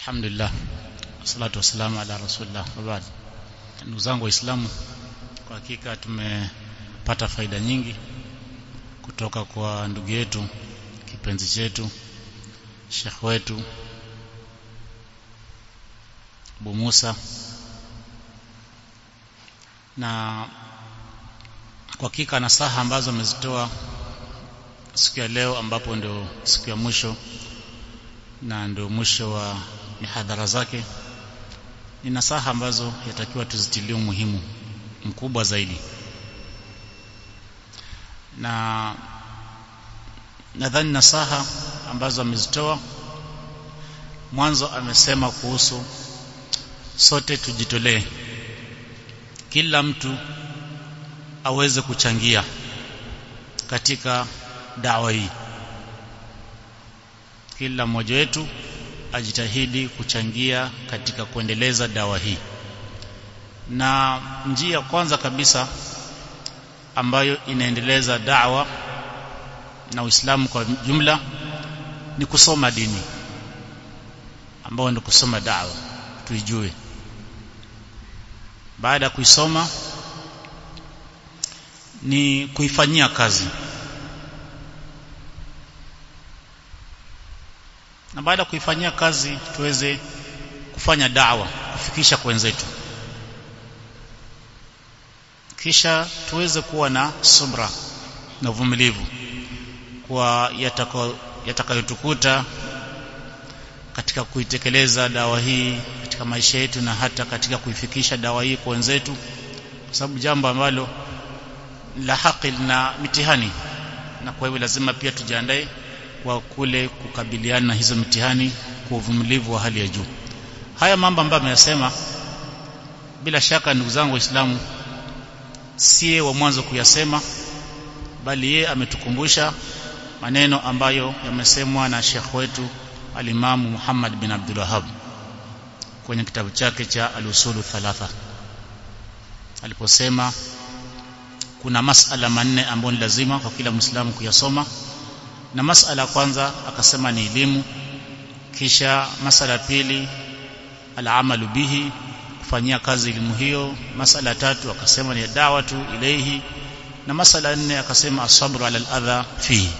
Alhamdulillah. Salatu wassalamu ala rasulillah. Habari. ndugu zangu waislamu kwa hakika tumepata faida nyingi kutoka kwa ndugu yetu kipenzi chetu Sheikh wetu Abu Musa. Na kwa hakika nasaha ambazo amezitoa siku ya leo ambapo ndio siku ya mwisho na ndio mwisho wa mihadhara zake ni nasaha ambazo yatakiwa tuzitilie umuhimu mkubwa zaidi. Na nadhani nasaha ambazo amezitoa mwanzo amesema kuhusu sote tujitolee. Kila mtu aweze kuchangia katika dawa hii. Kila mmoja wetu ajitahidi kuchangia katika kuendeleza dawa hii. Na njia kwanza kabisa ambayo inaendeleza dawa na Uislamu kwa jumla ni kusoma dini ambayo ni kusoma dawa tuijue. Baada ya kuisoma ni kuifanyia kazi na baada ya kuifanyia kazi tuweze kufanya dawa kufikisha kwa wenzetu. Kisha tuweze kuwa na subra na uvumilivu kwa yatakayotukuta yataka katika kuitekeleza dawa hii katika maisha yetu na hata katika kuifikisha dawa hii kwa wenzetu. Kwa sababu jambo ambalo la haki na mitihani na kwa hivyo lazima pia tujiandae kwa kule kukabiliana na hizo mitihani kwa uvumilivu wa hali ya juu. Haya mambo ambayo ameyasema bila shaka ndugu zangu waislamu siye wa mwanzo kuyasema bali yeye ametukumbusha maneno ambayo yamesemwa na shekh wetu alimamu Muhammad bin Abdul Wahhab kwenye kitabu chake cha al-usulu thalatha. Aliposema kuna masala manne ambayo ni lazima kwa kila muislamu kuyasoma na masala kwanza akasema ni elimu kisha masala pili alamalu bihi kufanyia kazi elimu hiyo. Masala tatu akasema ni dawatu ilehi na masala nne akasema asabru ala al-adha fihi.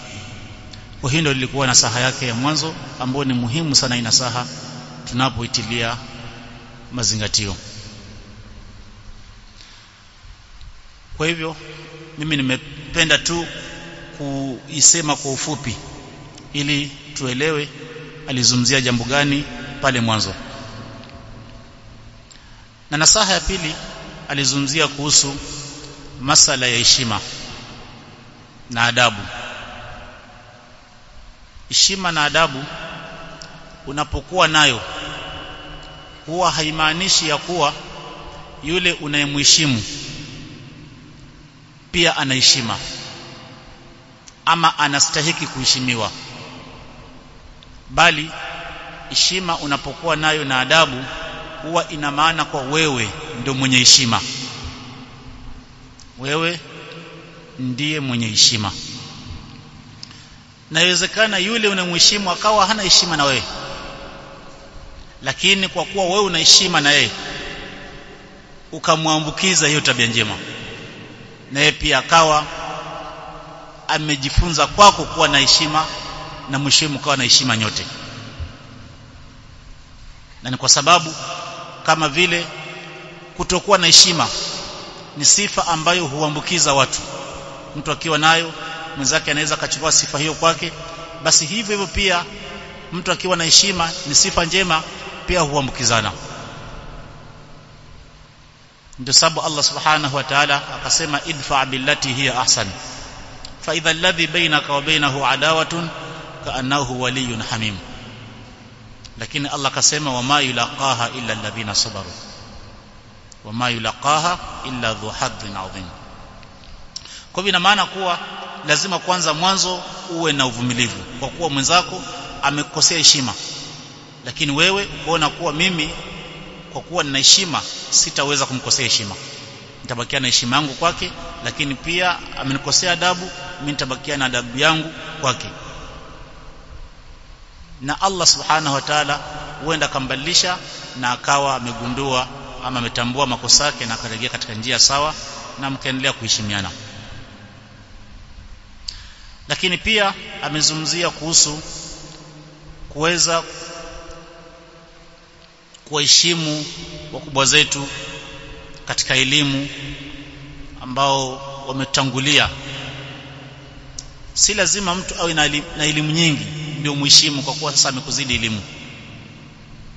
Kwa hiyo ndio lilikuwa yake ya mwanzo ambayo ni muhimu sana ina saha tunapoitilia mazingatio. Kwa hivyo mimi nimependa tu kuisema kwa ufupi ili tuelewe alizumzia jambo gani pale mwanzo. Na nasaha ya pili alizumzia kuhusu masala ya heshima na adabu. Heshima na adabu unapokuwa nayo huwa haimaanishi ya kuwa yule unayemheshimu pia anaheshima ama anastahiki kuheshimiwa. Bali heshima unapokuwa nayo na adabu huwa ina maana kwa wewe ndio mwenye heshima. Wewe ndiye mwenye heshima. Naiwezekana yule unamheshimu akawa hana heshima na wewe. Lakini kwa kuwa wewe una heshima na yeye ukamwambukiza hiyo tabia njema. Na yeye pia akawa amejifunza kwako kuwa na heshima na mheshimu kawa na heshima nyote. Na ni kwa sababu kama vile kutokuwa na heshima ni sifa ambayo huambukiza watu. Mtu akiwa nayo mwenzake anaweza akachukua sifa hiyo kwake. Basi hivyo hivyo pia mtu akiwa na heshima ni sifa njema pia huambukizana. Ndio sababu Allah subhanahu wa ta'ala akasema idfa billati hiya ahsan alladhi bainaka wa bainahu adawatun kaannahu waliyun hamim. Lakini Allah kasema wama yulaqaha illa alladhina sabaru. Wama yulaqaha illa dhu hadhin adhim. Kwa hivyo maana kuwa lazima kwanza mwanzo uwe na uvumilivu. Kwa kuwa mwenzako amekosea heshima. Lakini wewe uona kuwa mimi kwa kuwa nina heshima sitaweza kumkosea heshima. Nitabakia na heshima yangu kwake lakini pia amenikosea adabu mimi nitabakia na adabu yangu kwake. Na Allah subhanahu wa ta'ala huenda akambadilisha na akawa amegundua ama ametambua makosa yake na akarejea katika njia sawa na mkaendelea kuheshimiana. Lakini pia amezungumzia kuhusu kuweza kuwaheshimu wakubwa zetu katika elimu ambao wametangulia si lazima mtu awe na elimu nyingi ndio muheshimu kwa kuwa sasa amekuzidi elimu.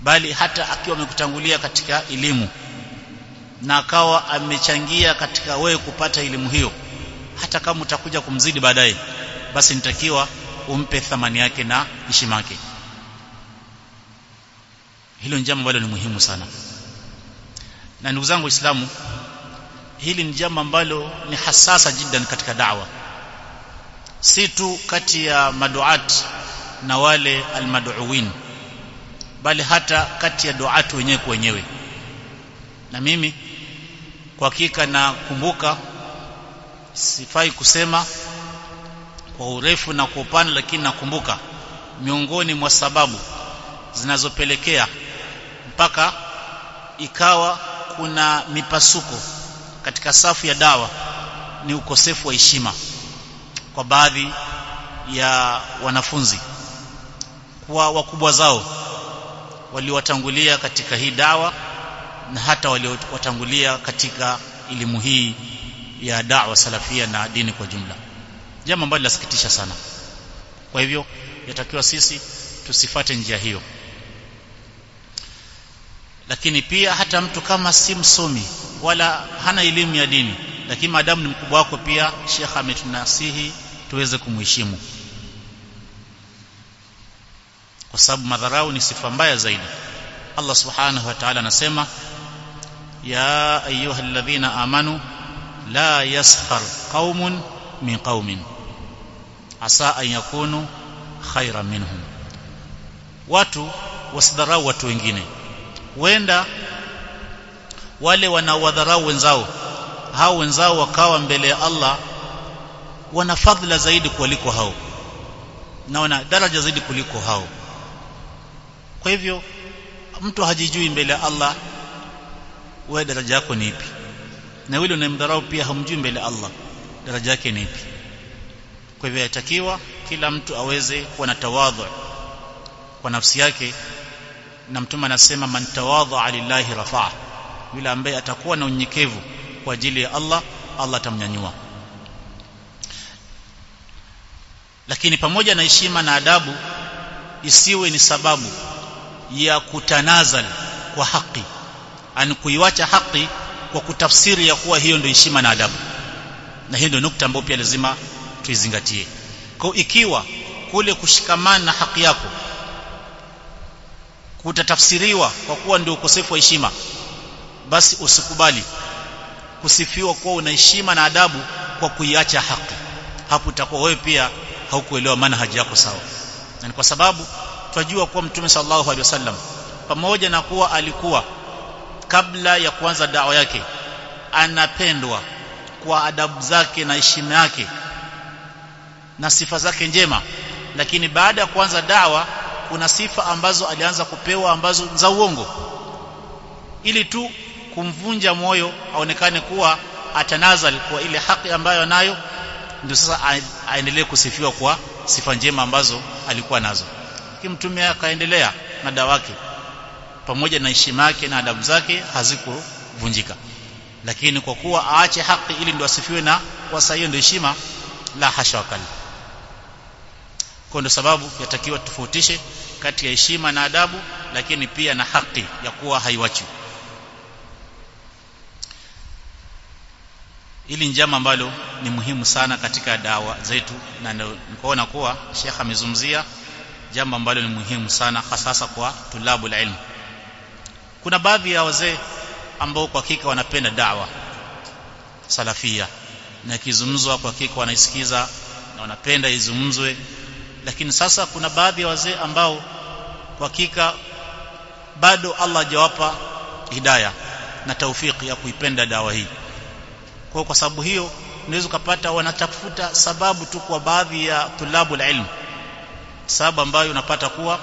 Bali hata akiwa amekutangulia katika elimu na akawa amechangia katika wewe kupata elimu hiyo hata kama utakuja kumzidi baadaye basi nitakiwa umpe thamani yake na heshima yake. Hilo ni jambo ambalo ni muhimu sana. Na ndugu zangu waislamu hili ni jambo ambalo ni hasasa jiddan katika da'wa si tu kati ya maduat na wale almaduwin bali hata kati ya duat wenyewe kwa wenyewe. Na mimi kwa hakika nakumbuka sifai kusema kwa urefu na kwa upana lakini nakumbuka miongoni mwa sababu zinazopelekea mpaka ikawa kuna mipasuko katika safu ya dawa ni ukosefu wa heshima kwa baadhi ya wanafunzi kwa wakubwa zao waliowatangulia katika hii dawa na hata waliowatangulia katika elimu hii ya dawa salafia na dini kwa jumla. Jambo ambalo linasikitisha sana. Kwa hivyo yatakiwa sisi tusifate njia hiyo. Lakini pia hata mtu kama si msomi wala hana elimu ya dini lakini maadamu ni mkubwa wako pia shekha ametunasihi tuweze kumheshimu. Kwa sababu madharau ni sifa mbaya zaidi. Allah subhanahu wa ta'ala anasema ya ayyuhalladhina amanu la yaskhar qaumun min qaumin. Asa an yakunu khairan minhum. Watu wasidharau watu wengine. Wenda wale wanaowadharau wenzao hao wenzao wakawa mbele ya Allah wana fadhila zaidi kuliko hao. Na wana daraja zaidi kuliko hao. Kwa hivyo mtu hajijui mbele ya Allah wewe daraja yako ni ipi? Na yule unayemdharau pia hamjui mbele ya Allah daraja yake ni ipi? Kwa hivyo yatakiwa kila mtu aweze kuwa na tawadhu kwa nafsi yake na mtume anasema man tawadha lillahi rafaa yule ambaye atakuwa na unyenyekevu kwa ajili ya Allah Allah atamnyanyua lakini pamoja na heshima na adabu isiwe ni sababu ya kutanazal kwa haki ani kuiwacha haki kwa kutafsiri ya kuwa hiyo ndio heshima na adabu. Na hiyo ndio nukta ambayo pia lazima tuizingatie. Kwa ikiwa kule kushikamana na haki yako kutatafsiriwa kwa kuwa ndio ukosefu wa heshima basi usikubali kusifiwa kuwa una heshima na adabu kwa kuiacha haki. Hapo utakuwa wewe pia haukuelewa manhaji yako sawa. Na ni kwa sababu twajua kuwa mtume sallallahu alaihi wasallam pamoja na kuwa alikuwa kabla ya kuanza dawa yake anapendwa kwa adabu zake na heshima yake na sifa zake njema. Lakini baada ya kuanza dawa kuna sifa ambazo alianza kupewa ambazo za uongo ili tu kumvunja moyo aonekane kuwa atanazal kwa ile haki ambayo anayo ndio sasa aendelee kusifiwa kwa sifa njema ambazo alikuwa nazo. Kimtume mtume akaendelea na dawa yake. Pamoja na heshima yake na adabu zake hazikuvunjika. Lakini kwa kuwa aache haki ili ndio asifiwe na kwa sahihi hiyo ndio heshima la hasha wakali. Kwa ndio sababu yatakiwa tofautishe kati ya heshima na adabu lakini pia na haki ya kuwa haiwachi ili njama ambalo ni muhimu sana katika dawa zetu na nikaona kuwa Sheikh amezumzia jambo ambalo ni muhimu sana hasa kwa tulabu la ilmu. Kuna baadhi ya wazee ambao kwa hakika wanapenda dawa salafia na kizumzwa kwa hakika wanaisikiza na wanapenda izumzwe lakini sasa kuna baadhi ya wazee ambao kwa hakika bado Allah hajawapa hidayah na taufiki ya kuipenda dawa hii kwa kwa sababu hiyo unaweza kupata wanatafuta sababu tu kwa baadhi ya tulabu ilmu sababu ambayo unapata kuwa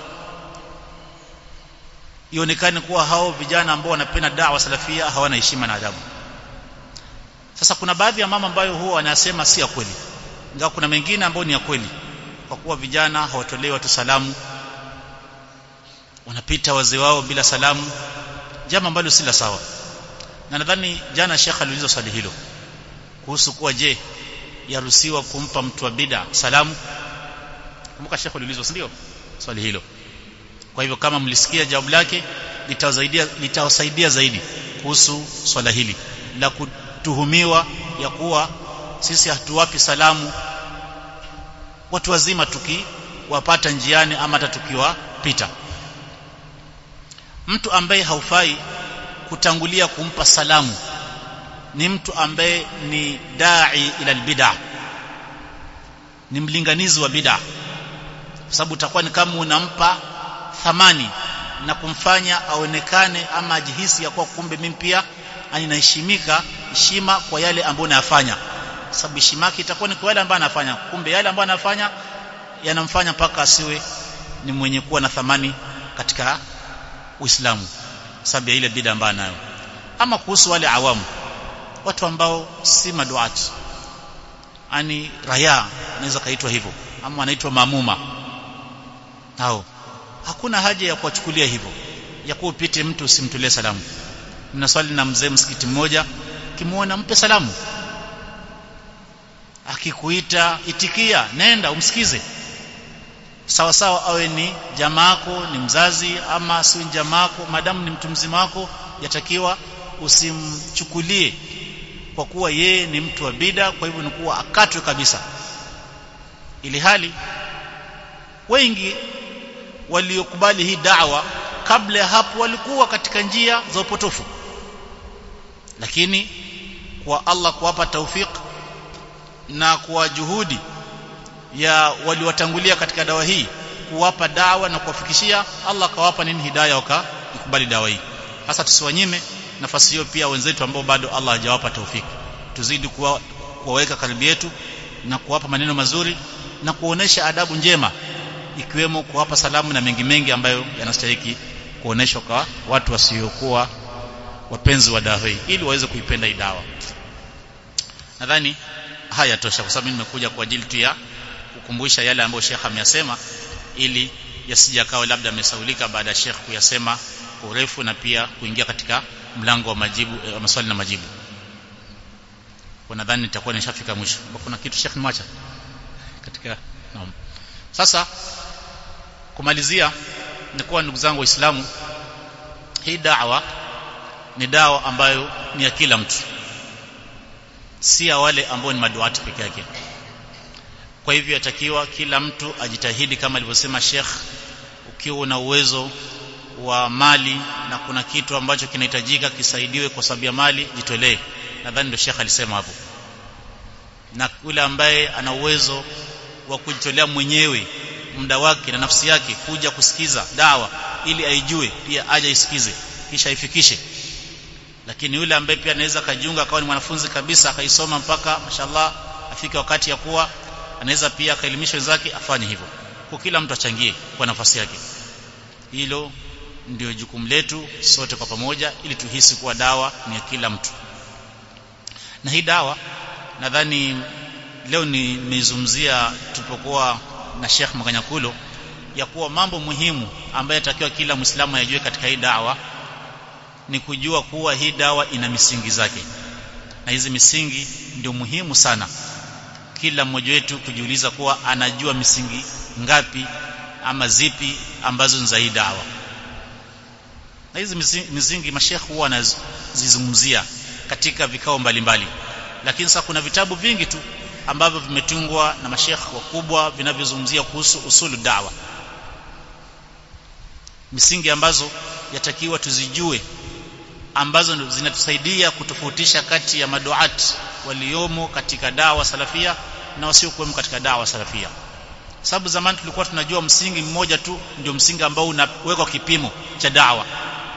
ionekane kuwa hao vijana ambao wanapenda dawa salafia hawana heshima na adabu. Sasa kuna baadhi ya mama ambayo huwa wanasema si ya kweli. Ingawa kuna mengine ambayo ni ya kweli. Kwa kuwa vijana hawatolewi watu salamu wanapita wazee wao bila salamu jambo ambalo si la sawa. Na nadhani jana Sheikh aliuliza swali hilo kuhusu kuwa je yaruhusiwa kumpa mtu wa bid'a salamu? Kumbuka shekhu aliulizwa ndio? Swali hilo. Kwa hivyo kama mlisikia jawabu lake litawasaidia litawasaidia zaidi kuhusu swala hili la kutuhumiwa ya kuwa sisi hatuwapi salamu watu wazima tukiwapata njiani ama hata tukiwapita. Mtu ambaye haufai kutangulia kumpa salamu ni mtu ambaye ni dai ila albid'a. Ni mlinganizi wa bid'a. Kwa sababu utakuwa ni kama unampa thamani na kumfanya aonekane ama ajihisi ya kuwa kumbe mimi pia ninaheshimika heshima kwa yale ambayo nayafanya sababu heshima yake itakuwa ni kwa yale ambayo anafanya. Kumbe yale ambayo anafanya yanamfanya mpaka asiwe ni mwenye kuwa na thamani katika Uislamu. Sababu ya ile bid'a ambayo anayo. Ama kuhusu wale awamu watu ambao si maduati. Ani raya anaweza kaitwa hivyo. Ama anaitwa mamuma. Nao hakuna haja ya kuwachukulia hivyo. Ya kuwa upite mtu usimtulie salamu. Mnaswali na mzee msikiti mmoja kimuona mpe salamu. Akikuita itikia nenda umsikize. Sawa sawa awe ni jamaako ni mzazi ama si jamaako madamu ni mtu mzima wako yatakiwa usimchukulie kwa kuwa yeye ni mtu wa bida kwa hivyo ni kuwa akatwe kabisa. Ili hali wengi waliokubali hii dawa kabla ya hapo walikuwa katika njia za upotofu. Lakini kwa Allah kuwapa taufik na kwa juhudi ya waliwatangulia katika dawa hii kuwapa dawa na kuwafikishia Allah akawapa nini hidayah wakakubali dawa hii. Hasa tusiwanyime nafasi hiyo pia wenzetu ambao bado Allah hajawapa taufiki tuzidi kuwa kuwaweka karibu yetu na kuwapa maneno mazuri na kuonesha adabu njema ikiwemo kuwapa salamu na mengi mengi ambayo yanastahili kuoneshwa kwa watu wasiokuwa wapenzi wa dawa ili waweze kuipenda hii dawa. Nadhani haya tosha kwa sababu nimekuja kwa ajili tu ya kukumbusha yale ambayo Sheikh ameyasema ili yasije kawa labda amesaulika baada ya Sheikh kuyasema kwa urefu na pia kuingia katika mlango wa majibu eh, maswali na majibu. Wanadhani nitakuwa nishafika mwisho. Kuna kitu Sheikh nimeacha katika naam. Sasa kumalizia ni kuwa ndugu zangu waislamu hii dawa ni dawa ambayo ni ya kila mtu. Si ya wale ambao ni maduati peke yake. Kwa hivyo yatakiwa kila mtu ajitahidi kama alivyosema Sheikh ukiwa una uwezo wa mali na kuna kitu ambacho kinahitajika kisaidiwe kwa sababu ya mali jitolee. Nadhani ndio Sheikh alisema hapo. Na yule ambaye ana uwezo wa kujitolea mwenyewe muda wake na nafsi yake kuja kusikiza dawa ili aijue pia aje isikize kisha ifikishe lakini yule ambaye pia anaweza kajiunga akawa ni mwanafunzi kabisa akaisoma mpaka mashallah afike wakati ya kuwa anaweza pia akaelimisha wenzake afanye hivyo. Kwa kila mtu achangie kwa nafasi yake. Hilo ndio jukumu letu sote kwa pamoja ili tuhisi kuwa dawa ni ya kila mtu. Na hii dawa nadhani leo nimezungumzia tulipokuwa na Sheikh Maganyakulo ya kuwa mambo muhimu ambayo yatakiwa kila Muislamu ajue katika hii dawa ni kujua kuwa hii dawa ina misingi zake. Na hizi misingi ndio muhimu sana kila mmoja wetu kujiuliza kuwa anajua misingi ngapi ama zipi ambazo ni za hii dawa hizi misingi, mashekh huwa wanazizungumzia katika vikao mbalimbali. Lakini sasa kuna vitabu vingi tu ambavyo vimetungwa na mashekh wakubwa vinavyozungumzia kuhusu usulu dawa misingi ambazo yatakiwa tuzijue ambazo zinatusaidia kutofautisha kati ya maduat waliomo katika dawa salafia na wasiokuwemo katika dawa salafia. Sababu zamani tulikuwa tunajua msingi mmoja tu ndio msingi ambao unawekwa kipimo cha dawa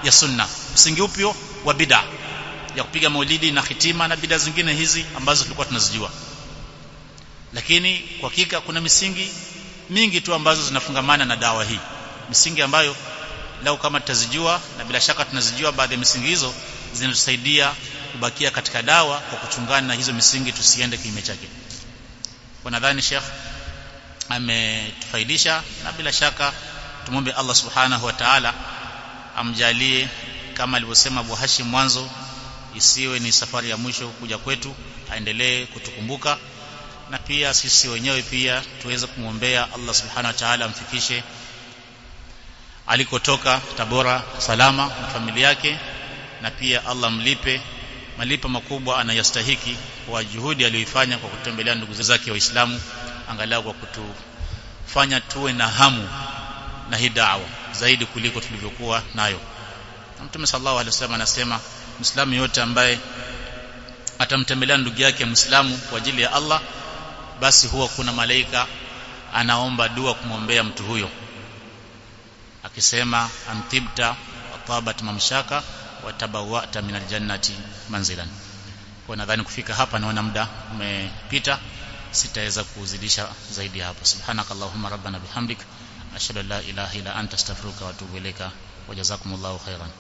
ya sunna. Msingi upyo wa bid'a ya kupiga maulidi na hitima na bid'a zingine hizi ambazo tulikuwa tunazijua. Lakini kwa hakika kuna misingi mingi tu ambazo zinafungamana na dawa hii. Misingi ambayo lau kama tutazijua na bila shaka tunazijua baadhi ya misingi hizo zinatusaidia kubakia katika dawa kwa kuchungana na hizo misingi tusiende kinyume chake. Kwa nadhani Sheikh ametufaidisha na bila shaka tumombe Allah subhanahu wa ta'ala amjalie kama alivyosema Abu Hashim mwanzo isiwe ni safari ya mwisho kuja kwetu aendelee kutukumbuka. Na pia sisi wenyewe pia tuweze kumwombea Allah subhanahu wa ta'ala amfikishe alikotoka Tabora salama na familia yake na pia Allah mlipe malipo makubwa anayastahiki kwa juhudi aliyoifanya kwa kutembelea ndugu zake waislamu angalau kwa kutufanya tuwe na hamu na hii da'wa zaidi kuliko tulivyokuwa nayo. Mtume sallallahu alaihi wasallam anasema Muislamu yote ambaye atamtembelea ndugu yake Muislamu kwa ajili ya Allah basi huwa kuna malaika anaomba dua kumwombea mtu huyo. Akisema antibta watabat mamshaka watabawata min aljannati manzilan. Kwa nadhani kufika hapa naona muda umepita sitaweza kuzidisha zaidi hapo. Subhanakallahumma rabbana bihamdik ashhadu an la ilaha illa anta astaghfiruka wa atubu ilaika wajazakumullahu khairan